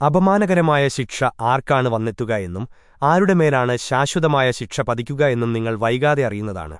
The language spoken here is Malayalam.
അപമാനകരമായ ശിക്ഷ ആർക്കാണ് വന്നെത്തുക എന്നും ആരുടെ മേലാണ് ശാശ്വതമായ ശിക്ഷ പതിക്കുക എന്നും നിങ്ങൾ വൈകാതെ അറിയുന്നതാണ്.